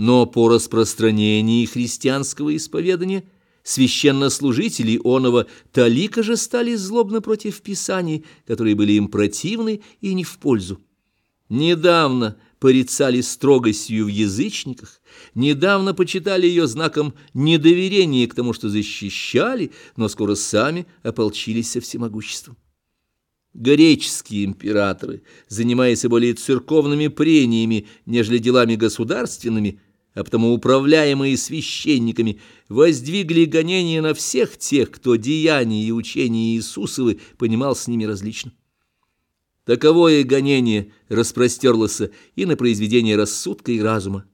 Но по распространении христианского исповедания священнослужители оного талика же стали злобно против писаний, которые были им противны и не в пользу. Недавно порицали строгостью в язычниках, недавно почитали ее знаком недоверения к тому, что защищали, но скоро сами ополчились со всемогуществом. Греческие императоры, занимаясь более церковными прениями, нежели делами государственными, а потому управляемые священниками, воздвигли гонения на всех тех, кто деяния и учения Иисусовы понимал с ними различно. Таковое гонение распростерлось и на произведение рассудка и разума.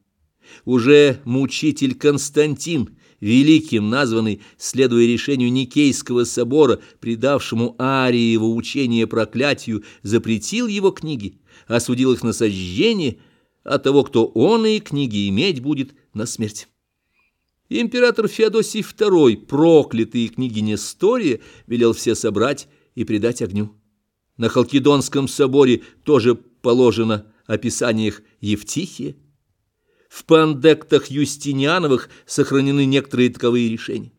Уже мучитель Константин, великим названный, следуя решению Никейского собора, придавшему Ариево учение проклятию, запретил его книги, осудил их на сожжение, а того, кто он и книги иметь будет, на смерть. Император Феодосий II, проклятые книги Нестория, велел все собрать и предать огню. На Халкидонском соборе тоже положено описание их Евтихия. В пандектах Юстиниановых сохранены некоторые таковые решения.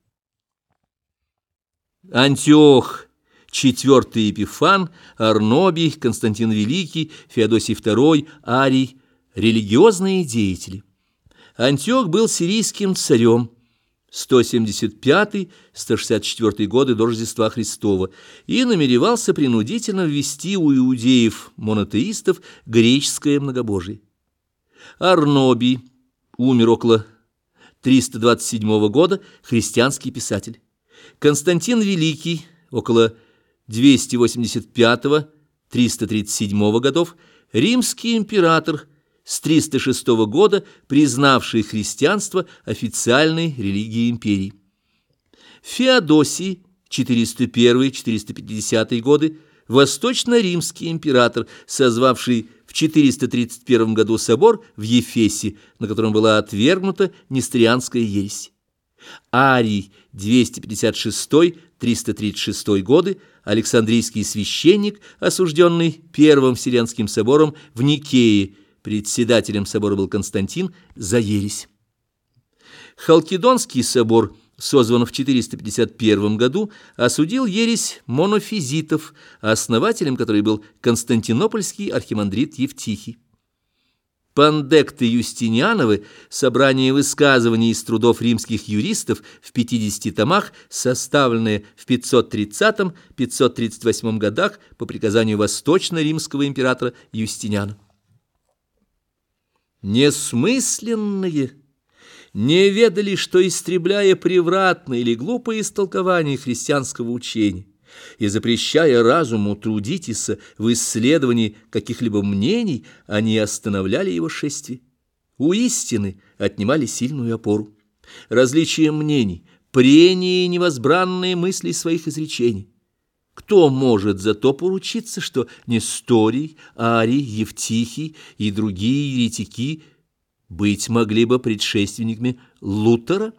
Антиох, четвертый Епифан, Арнобий, Константин Великий, Феодосий II, Арий – религиозные деятели. Антиох был сирийским царем, 175-164 годы до Рождества Христова, и намеревался принудительно ввести у иудеев-монотеистов греческое многобожие. Арнобий умер около 327 года, христианский писатель. Константин Великий около 285-337 годов, римский император – с 306 года признавший христианство официальной религией империи. Феодосий, 401-450 годы, восточно-римский император, созвавший в 431 году собор в Ефесе, на котором была отвергнута нестрианская ересь. Арий, 256-336 годы, Александрийский священник, осужденный Первым Вселенским собором в Никее, председателем собора был Константин, за ересь. Халкидонский собор, созван в 451 году, осудил ересь монофизитов, основателем которой был константинопольский архимандрит Евтихий. Пандекты Юстиниановы, собрание высказываний из трудов римских юристов в 50 томах, составленные в 530-538 годах по приказанию восточно-римского императора Юстиниана несмысленные, не ведали, что, истребляя превратное или глупое истолкование христианского учения и запрещая разуму трудитесь в исследовании каких-либо мнений, они остановляли его шествие. У истины отнимали сильную опору. Различие мнений, прения невозбранные мысли своих изречений. Кто может за то поручиться, что Несторий, Арий, Евтихий и другие еретики быть могли бы предшественниками Лутера?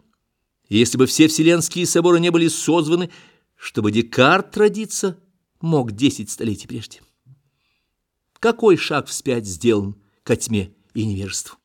Если бы все вселенские соборы не были созваны, чтобы Декарт родиться мог десять столетий прежде. Какой шаг вспять сделан ко тьме и невежеству?